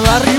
barrio.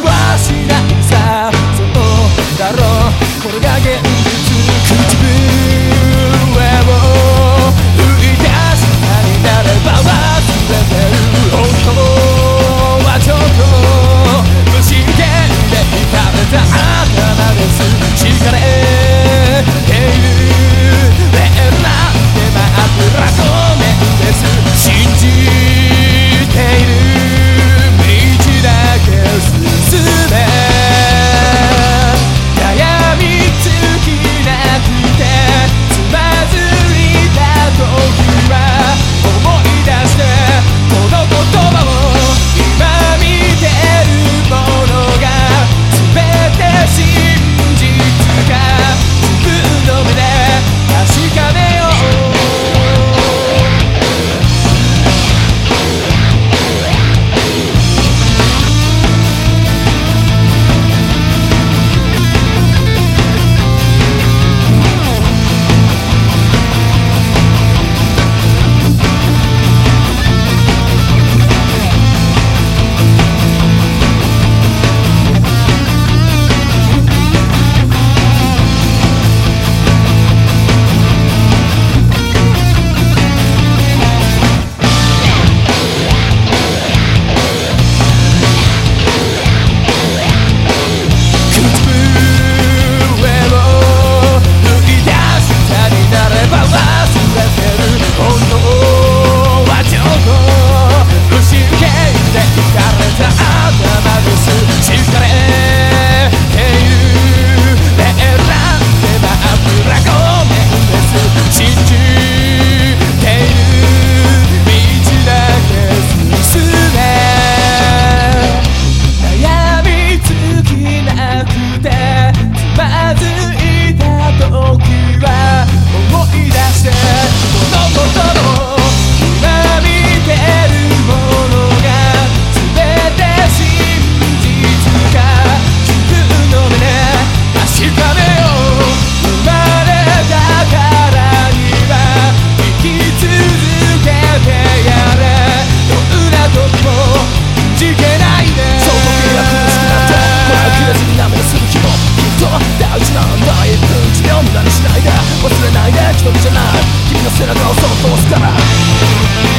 人じゃない。君の背中をそっと押すから。